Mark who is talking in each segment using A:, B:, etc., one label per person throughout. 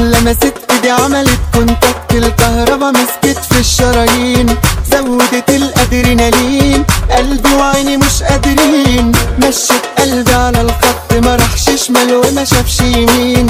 A: لمست ايدي عملت كونتاكت الكهربا مسكت في الشرايين. زودت الأدرينالين قلبي وعيني مش قادرين. مشت قلبي على الخط ما راحش شمال وما شافش يمين.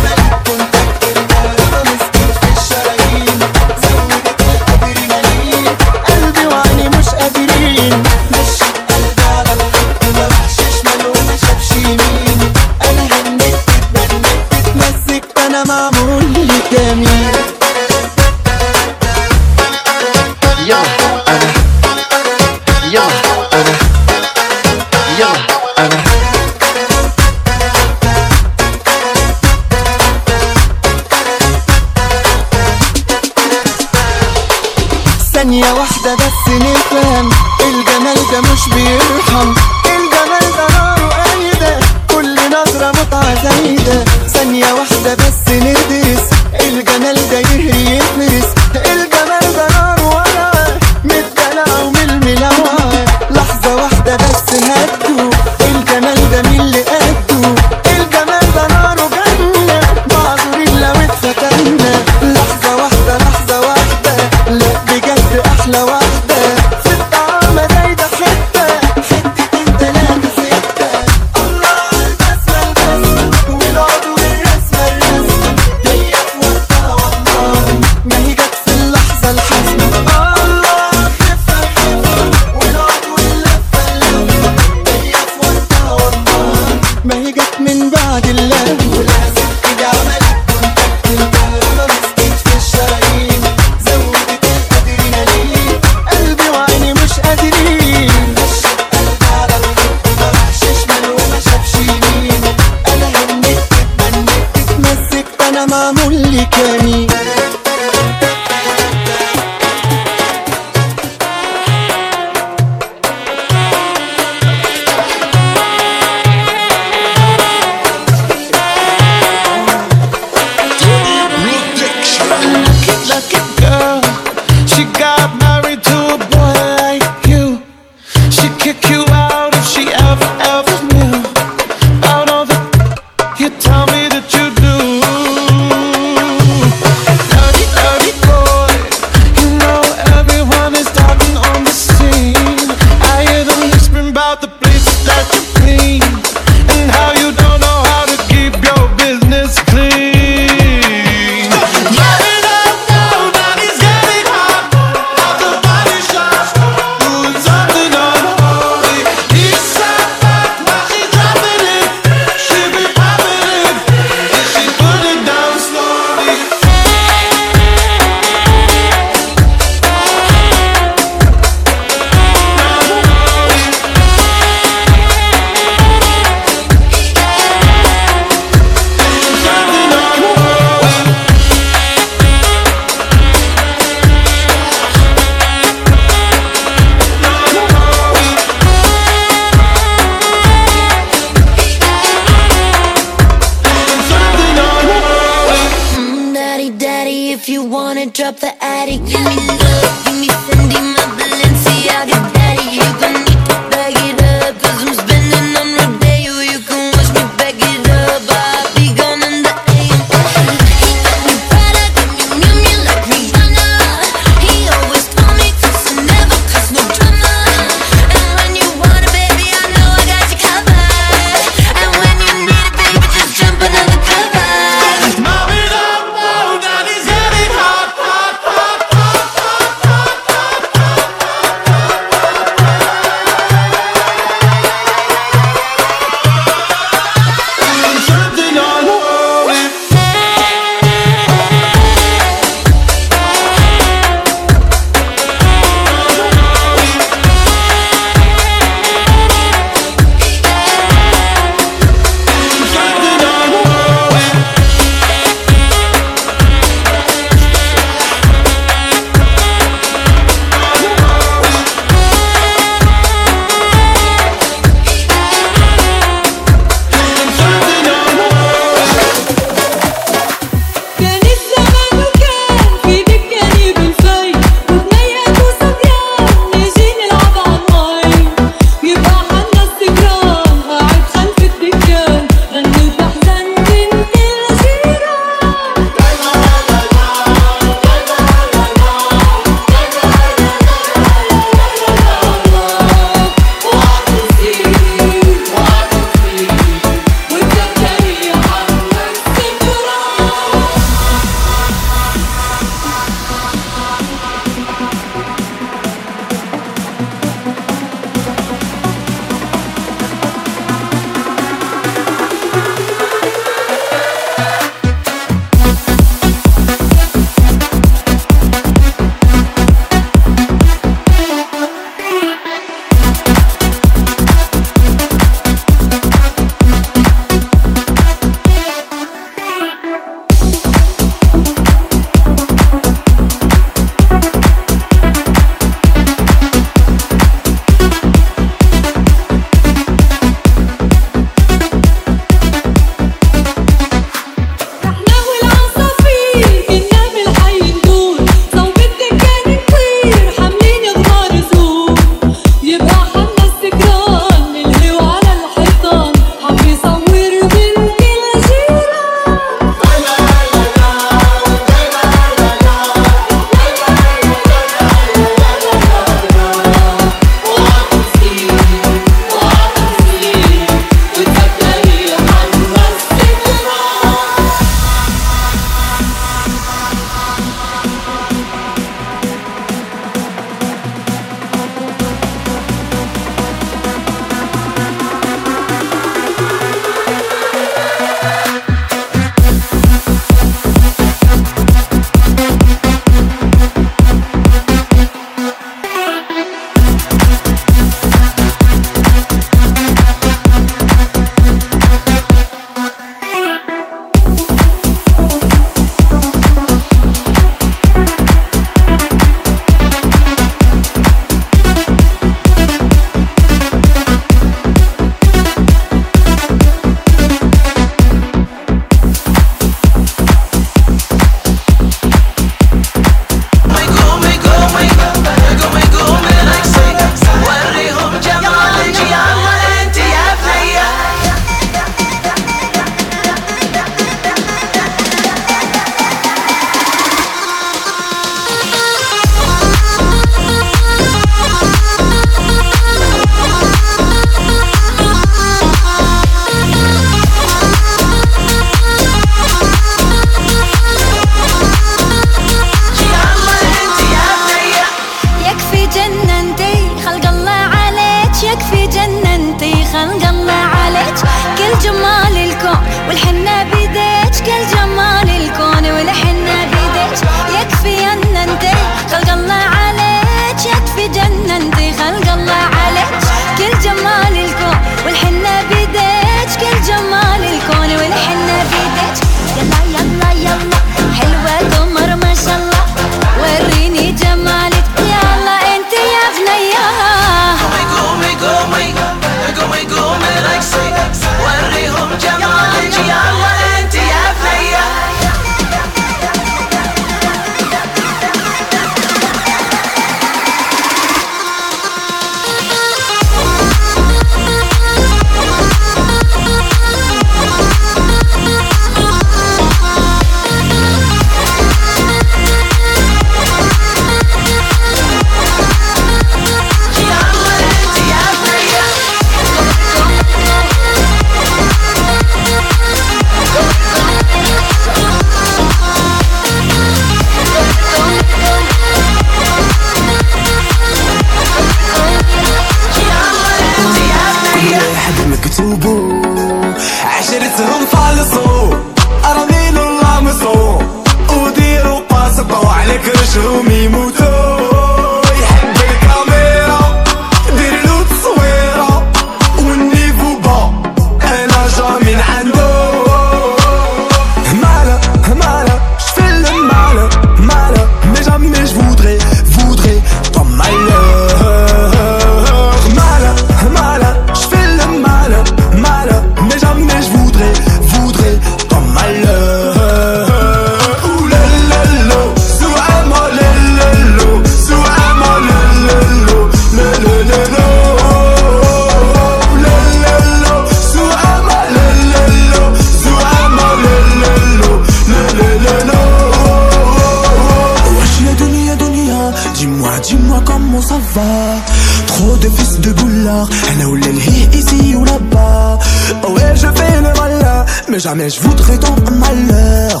B: jamais je voudrais tant malheur.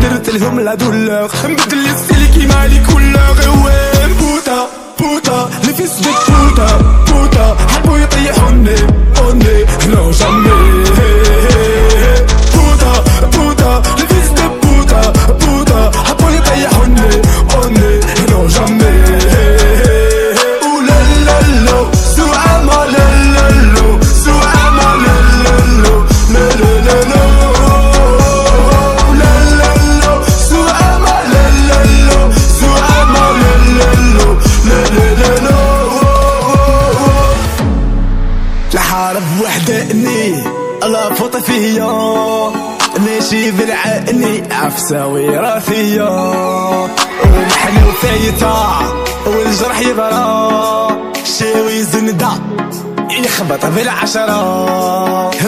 B: De noter la douleur حبيب العقلي عفسه وراثيه ونحن وفايتة والجرح يبرا. شاوي زنده يخبط بالعشرة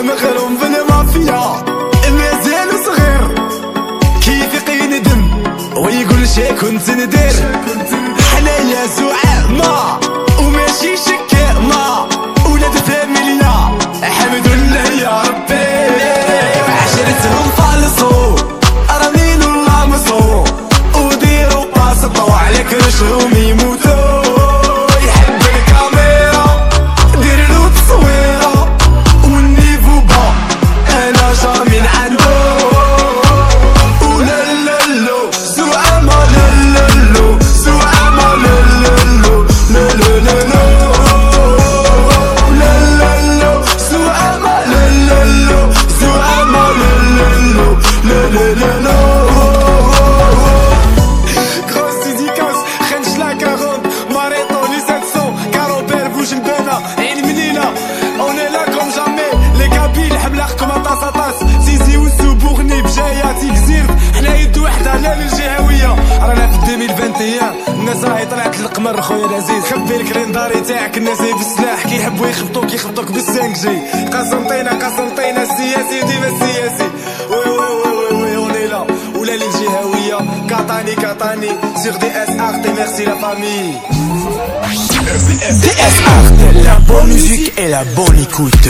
B: مغروم بالمافيا مازال صغير كيف يقين دم ويقول شي كنت ندير. حنايا ما وماشي شكامة ولاد فاميليا الحمد لله يا ربي. que je suis. بوجه مبانة عين مليلة اوني لا كوم جامي. لي كابيل حملاقكم طاس طاس سيزي والسبوغني بجاياتي زيرت حنا يد وحدة لا للجهوية. رانا في 2021 الناس راهي طلعت القمر خويا العزيز. خبي الكرينداري تاعك الناس في السلاح كيحبوا يخبطوك يخبطوك بالسانكجي قسنطينة قسنطينة السياسي ديما السياسي والولاية الجهوية كاتاني كاتاني سيغ دي اس ارتي ميرسي لا فامي DSR, la bonne musique et la bonne écoute.